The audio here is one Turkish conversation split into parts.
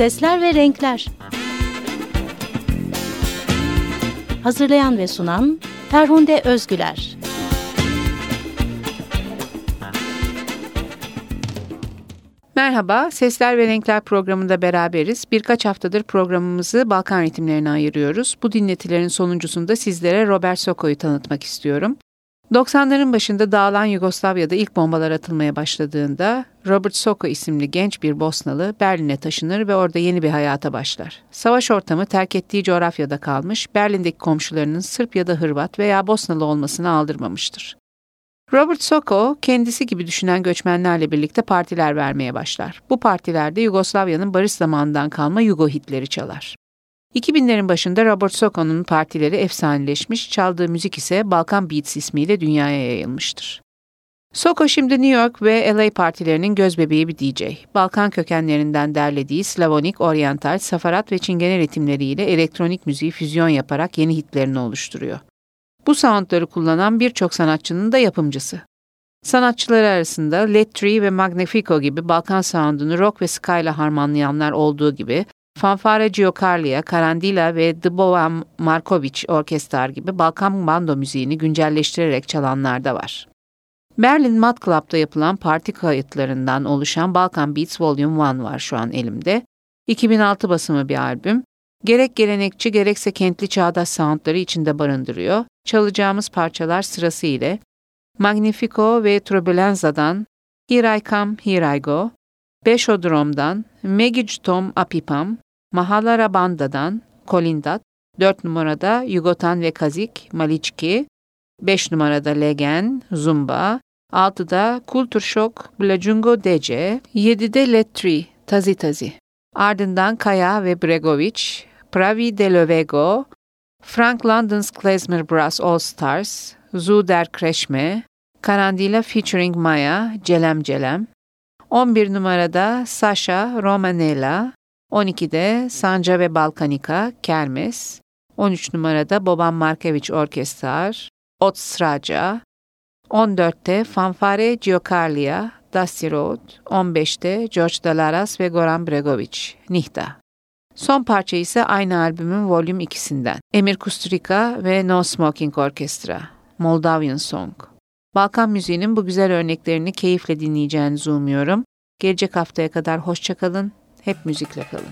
Sesler ve Renkler Hazırlayan ve sunan Ferhunde Özgüler Merhaba, Sesler ve Renkler programında beraberiz. Birkaç haftadır programımızı Balkan ritimlerine ayırıyoruz. Bu dinletilerin sonuncusunda sizlere Robert Soko'yu tanıtmak istiyorum. 90'ların başında dağılan Yugoslavya'da ilk bombalar atılmaya başladığında Robert Soko isimli genç bir Bosnalı Berlin'e taşınır ve orada yeni bir hayata başlar. Savaş ortamı terk ettiği coğrafyada kalmış, Berlin'deki komşularının Sırp ya da Hırvat veya Bosnalı olmasını aldırmamıştır. Robert Soko kendisi gibi düşünen göçmenlerle birlikte partiler vermeye başlar. Bu partilerde Yugoslavya'nın barış zamanından kalma Yugo hitleri çalar. 2000'lerin başında Robert Soko'nun partileri efsaneleşmiş, çaldığı müzik ise Balkan Beats ismiyle dünyaya yayılmıştır. Soko şimdi New York ve LA partilerinin gözbebeği bir DJ. Balkan kökenlerinden derlediği Slavonik, Oriental, Safarat ve Çingene ritimleriyle elektronik müziği füzyon yaparak yeni hitlerini oluşturuyor. Bu soundları kullanan birçok sanatçının da yapımcısı. Sanatçılar arasında Led Tree ve Magnifico gibi Balkan sound'unu rock ve ska ile harmanlayanlar olduğu gibi Fanfare Giocarlia, Karandila ve The Bovan Markovic Orkestrar gibi Balkan bando müziğini güncelleştirerek çalanlar da var. Berlin Mad Club'da yapılan parti kayıtlarından oluşan Balkan Beats Volume 1 var şu an elimde. 2006 basımı bir albüm. Gerek gelenekçi gerekse kentli çağdaş soundları içinde barındırıyor. Çalacağımız parçalar sırası ile Magnifico ve Turbulenza'dan Here I Come, Here I Go, Beşodrom'dan Megic Apipam, Mahalara Banda'dan Kolindat, 4 numarada Yugotan ve Kazik Maliçki, 5 numarada Legen, Zumba, 6'da Kultur Şok, Blajungo Dece, 7'de Letri, Tazi Tazi. Ardından Kaya ve Bregovic, Pravi Delovego, Frank London's Klezmer Brass All Stars, Zuder Kreşme, Karandila featuring Maya, Celem Celem, 11 numarada Sasha Romanella, 12'de Sanca ve Balkanika, Kermes, 13 numarada Boban Markovic Orkestrar, Ot Sraca, 14'te Fanfare Giocarlia, Dusty Road, 15'te George Dalaras ve Goran Bregovic, Nihta. Son parça ise aynı albümün Volüm 2'sinden. Emir Kusturica ve No Smoking Orkestra, Moldavian Song. Balkan müziğinin bu güzel örneklerini keyifle dinleyeceğinizi umuyorum. Gelecek haftaya kadar hoşçakalın, hep müzikle kalın.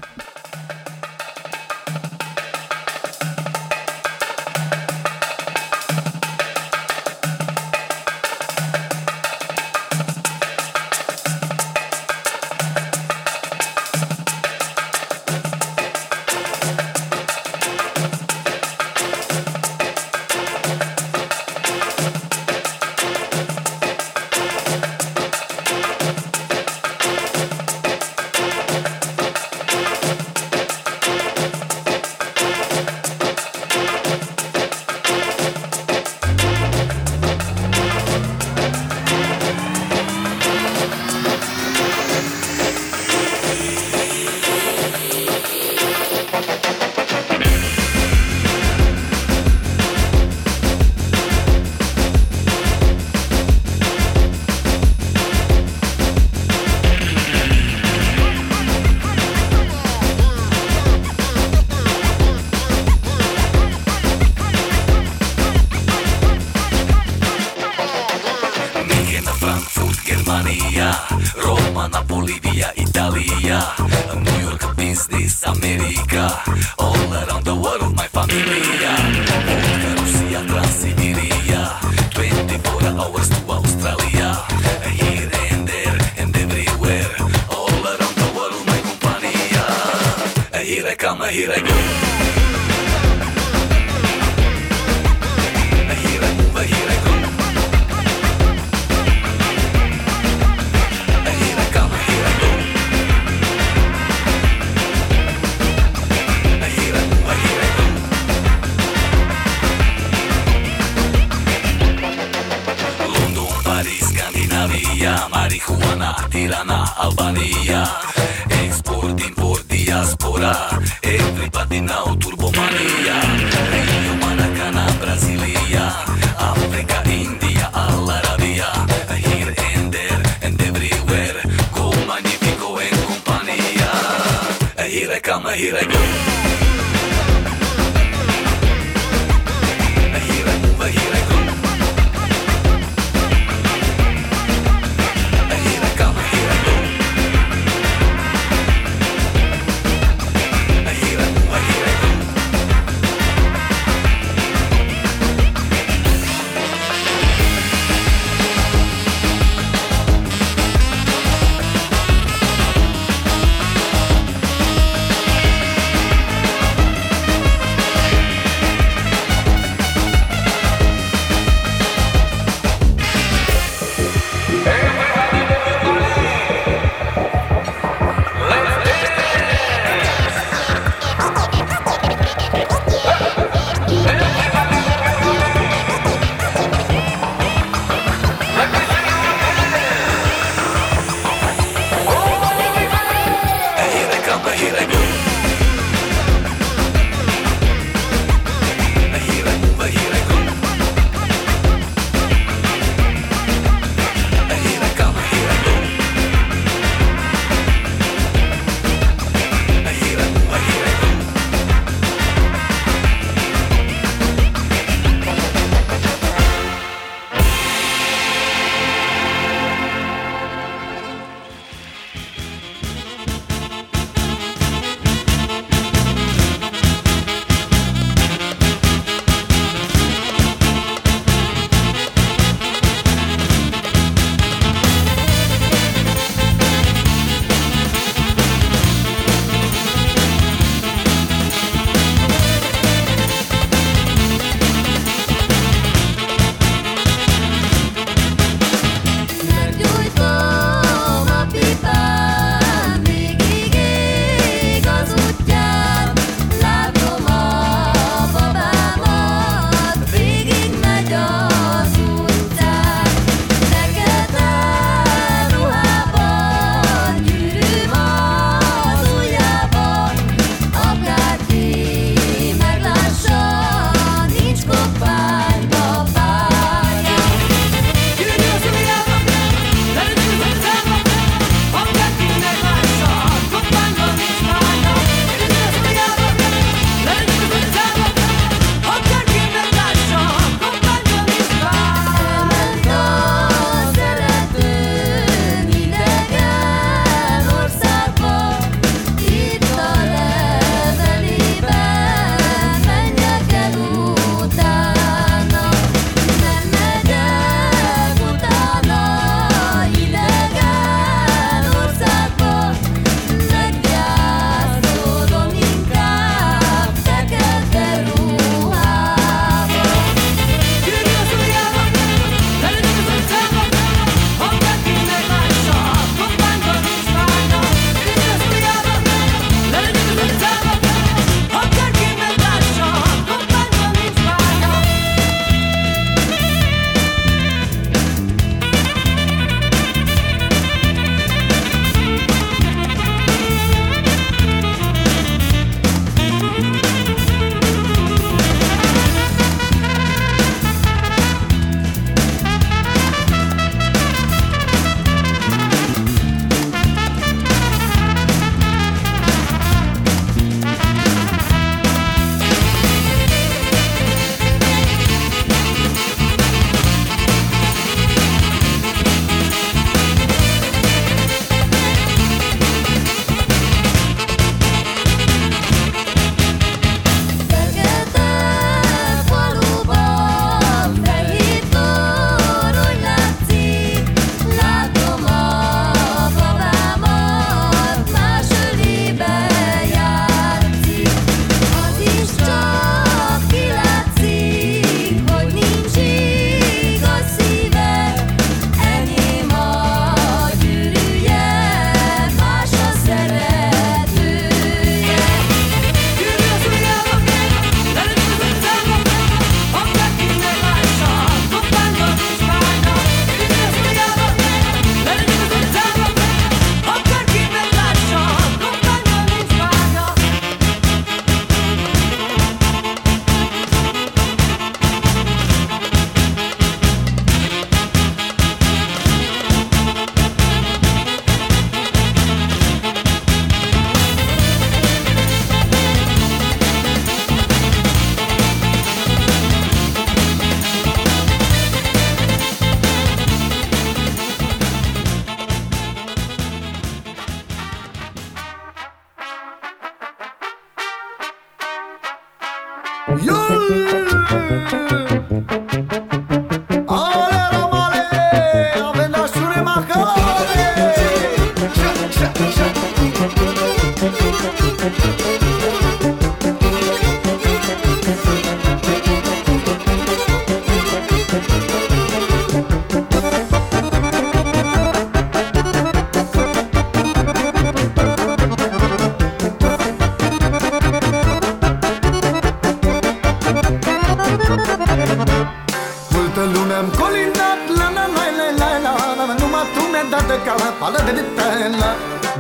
dată ca la paladă de tăla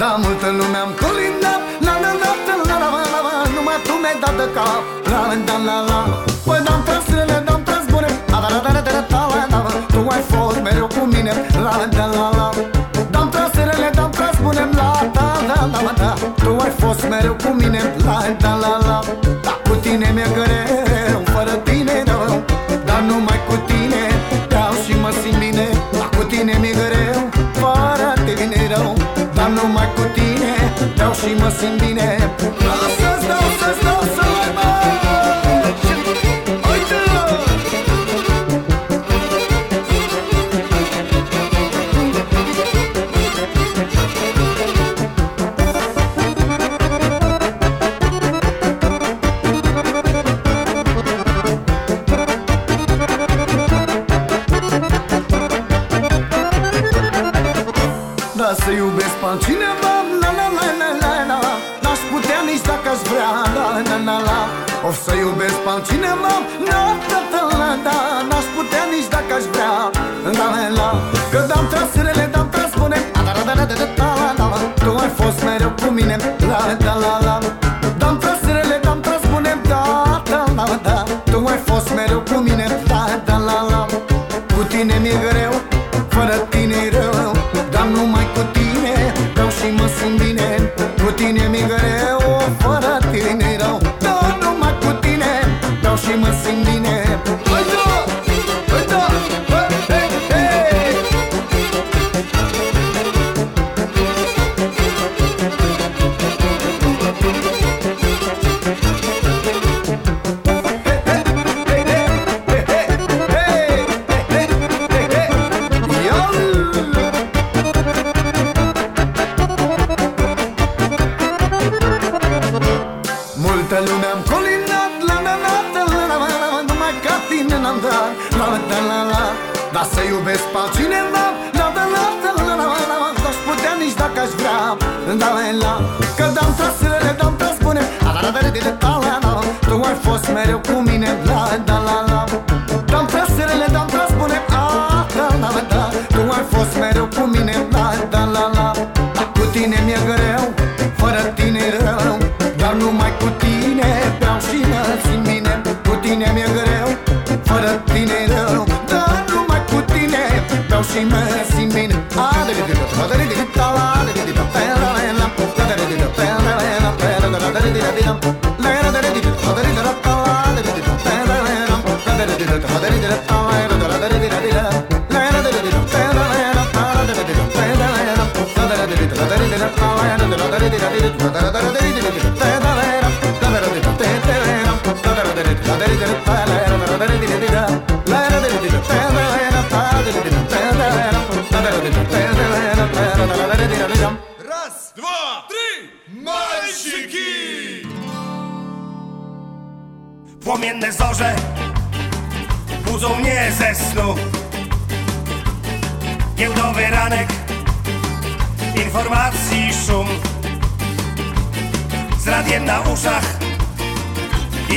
Da, multă lume am colindat La la la la la la la la Numai tu mi-ai dat de cap La la la la la Păi dam tras râne, dam tras bune A da da da da da da la da Tu ai fost mereu cu mine La la la la la Dam tras râne, dam tras bune La da da da da Tu ai fost mereu cu mine La la la la și mă simt bine. Vreau să-ți dau, să-ți dau, să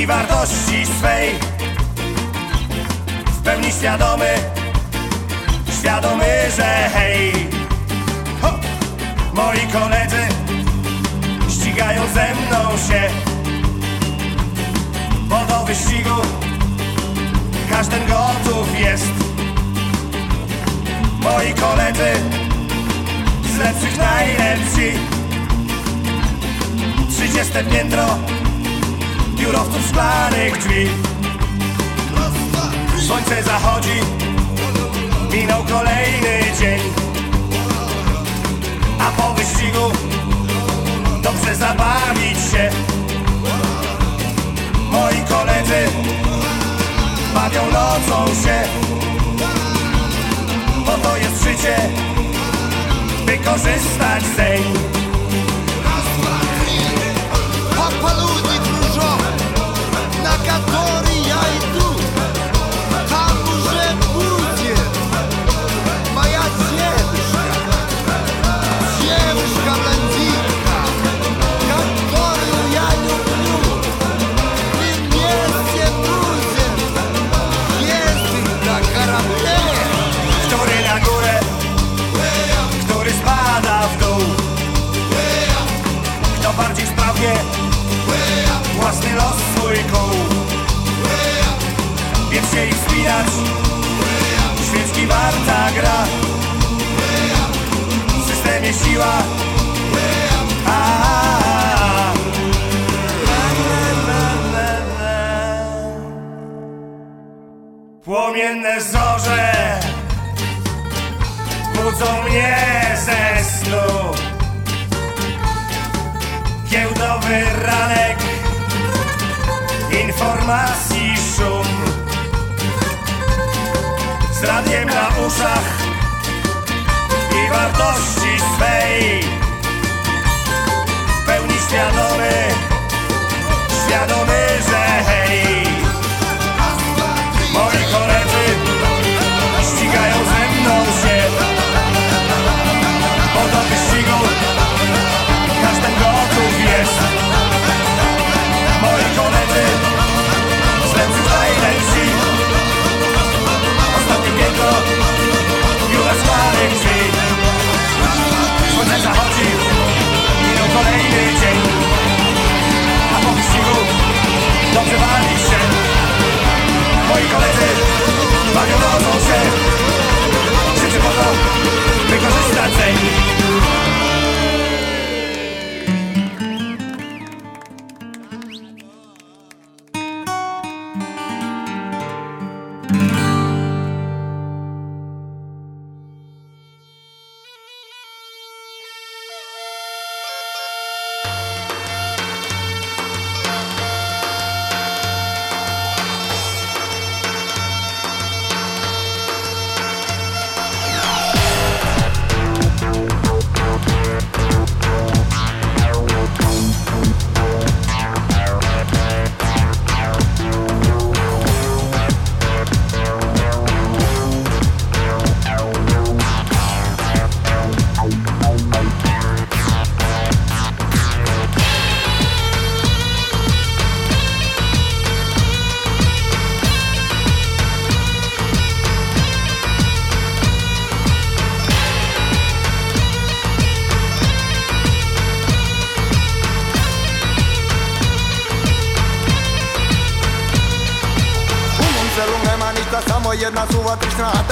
wartości swej. W pełni świadomy, świadomy, że hej. Ho! Moi koledzy ścigają ze mną się. Bo do wyścigu każdy gotów jest. Moi koledzy z lepszych najlepsi. Trzydzieste piętro biurowców szklanych drzwi. Słońce zachodzi, minął kolejny dzień. A po wyścigu dobrze zabawić się. Moi koledzy bawią nocą się. Bo to jest życie, wykorzystać sejm Raz, dwa, trzy, alligatori widać Świecki warta gra. W systemie siła. Płomienne zorze budzą mnie ze snu. Giełdowy ranek informacji Z radiem na uszach i wartości swej. W pełni świadomy, świadomy, że hej kolejny A po wyścigu Dobrze wali się. Moi koledzy Bawią nocą się. Życie po to Wykorzystać dzień jedna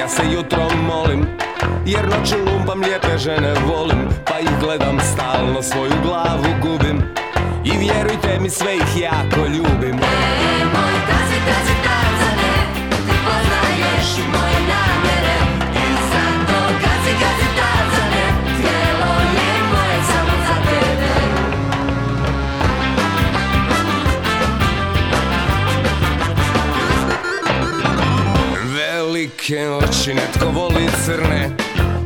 ja se jutrom molim Jer noću lumpam lijepe žene volim Pa ih gledam stalno, svoju glavu gubim. I vjerujte mi sve ih jako ljubim. Nemoj, kazi, kazi, kazi, ne Ti poznaješ moj. velike oči Netko voli crne,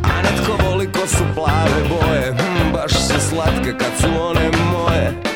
a netko voli ko su plave boje. Hm, baš su slatke kad su one moje.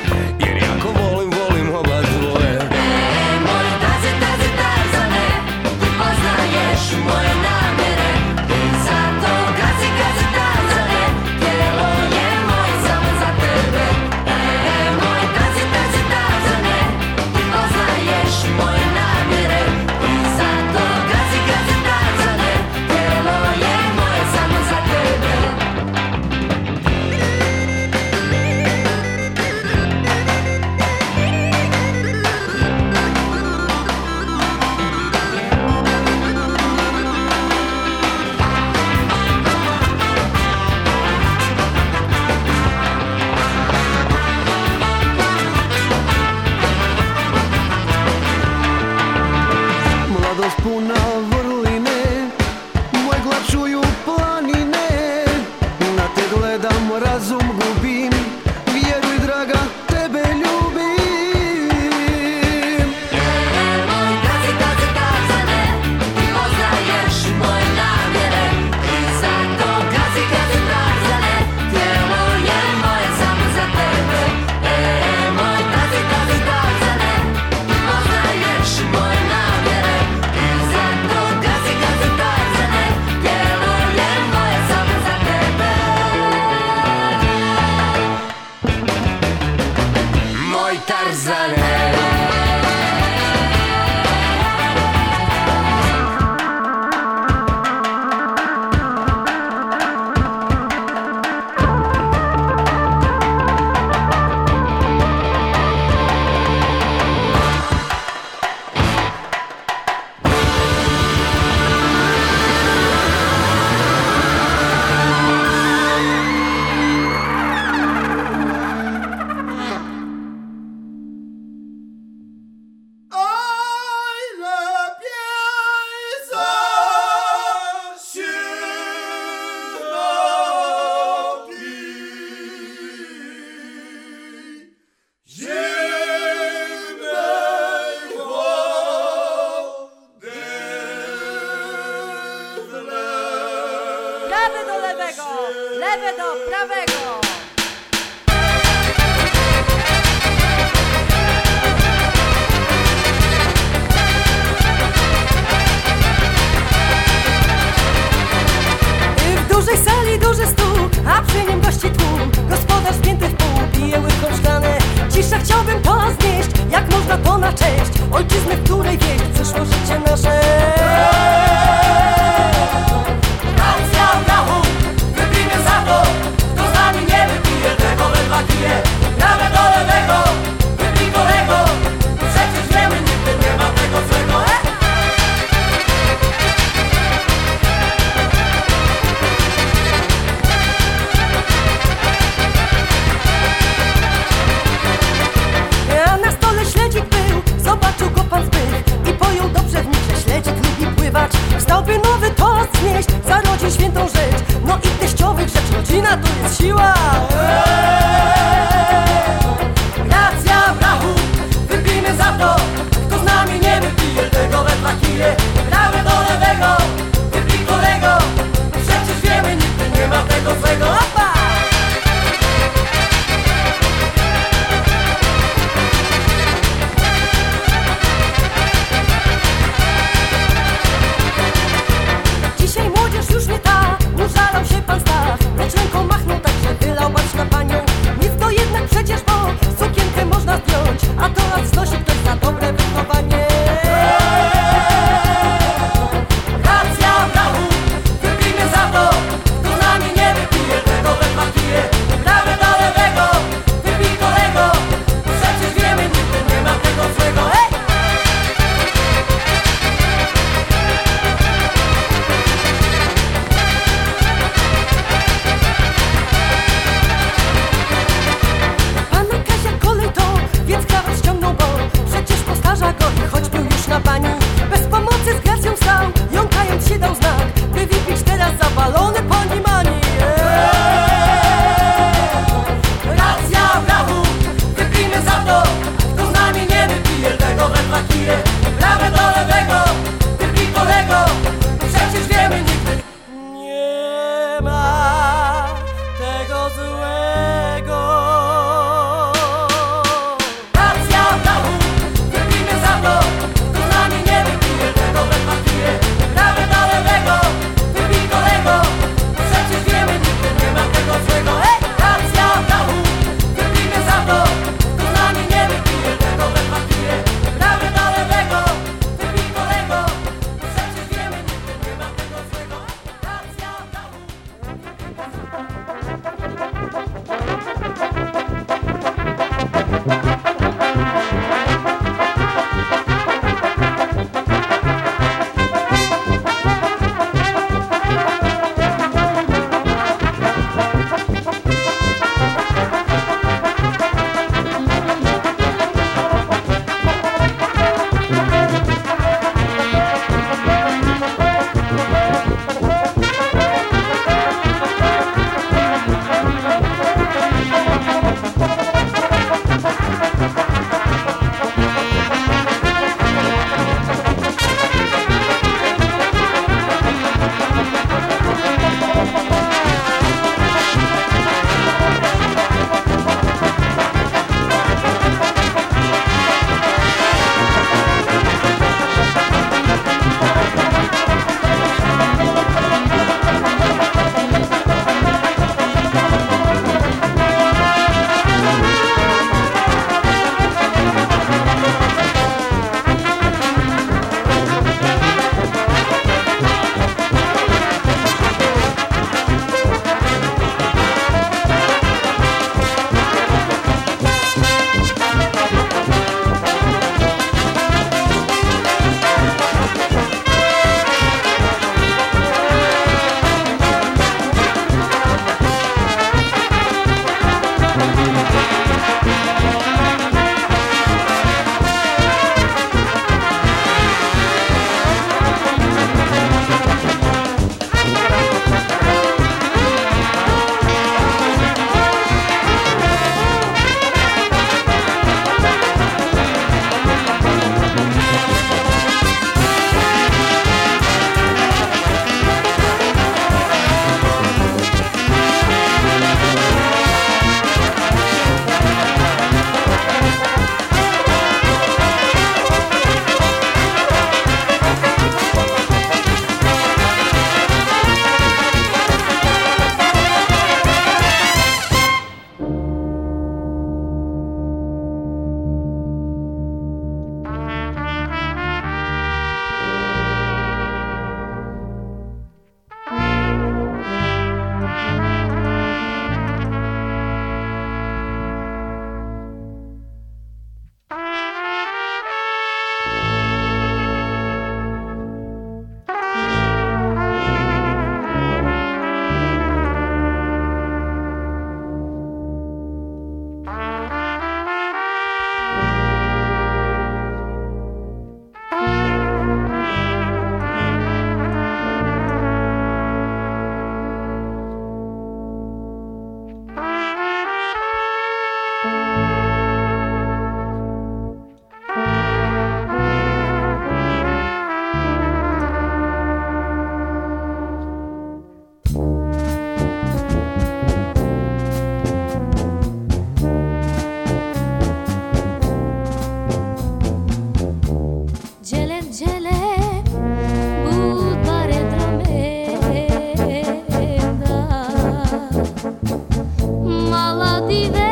vive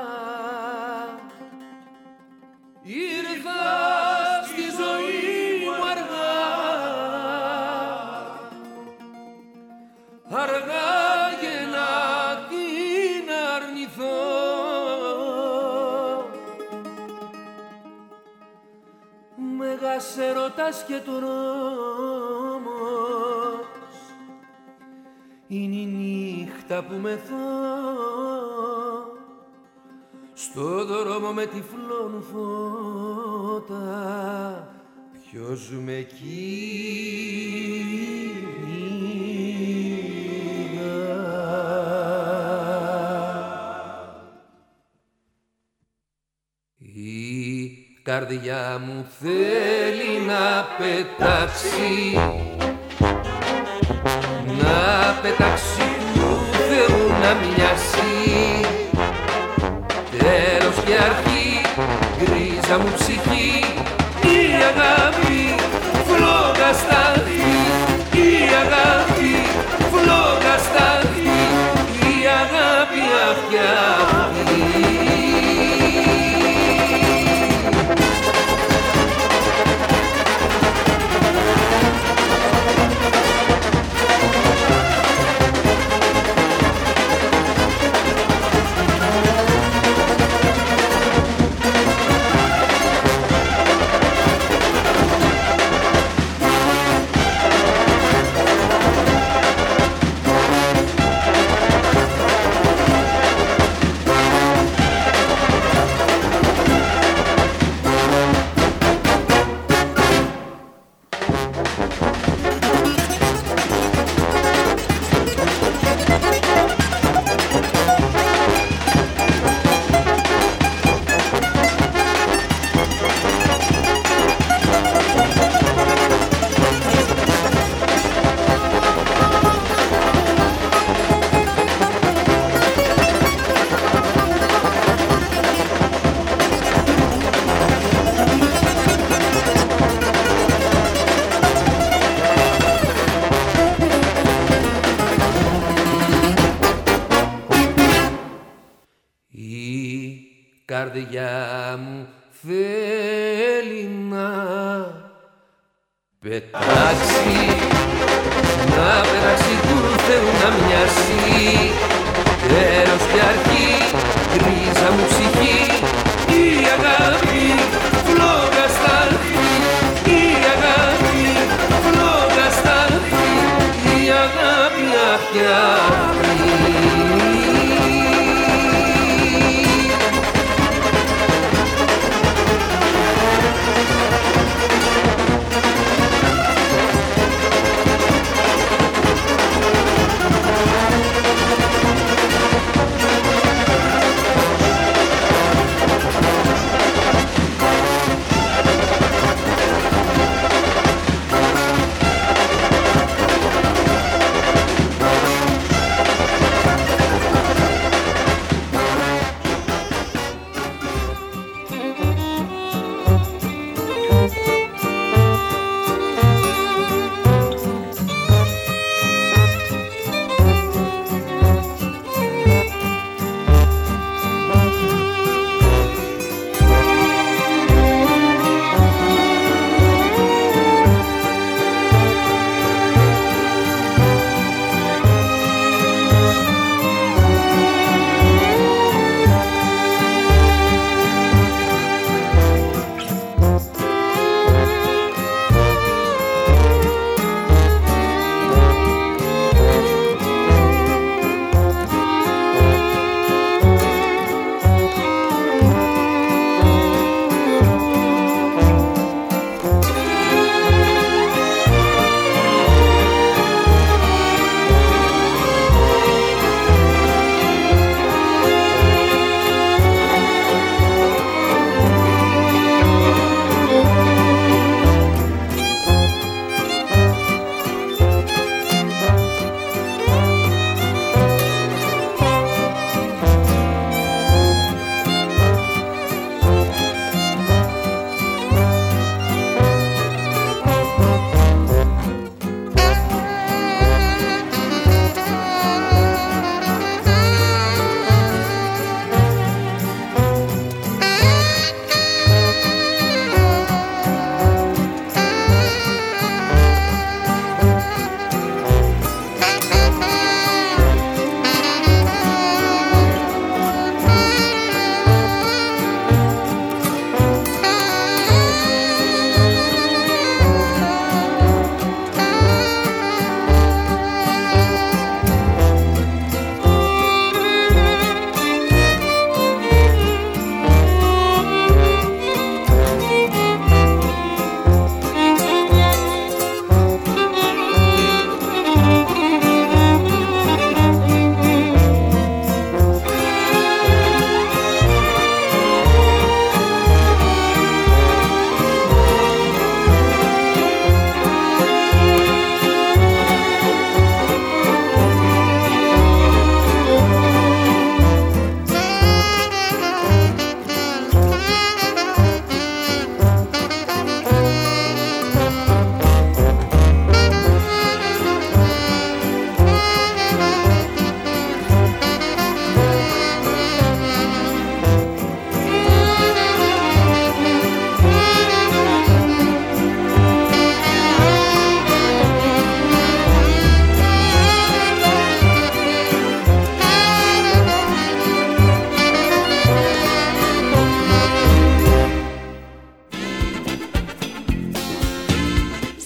Ήρθα στη ζωή μου αργά. Αργά και να την αρνηθώ. Μέγας έρωτας και τρόμος. Είναι η νύχτα που μεθώ στο δρόμο με τυφλών φώτα ποιος με κοίταγα Η καρδιά μου θέλει να πετάξει να πετάξει του Θεού να μοιάσει Τέλος και αρχή, γκρίζα μου ψυχή. Η αγάπη φλόγα σταθεί η αγάπη φλόγα σταθεί η αγάπη αυτιά tarde ya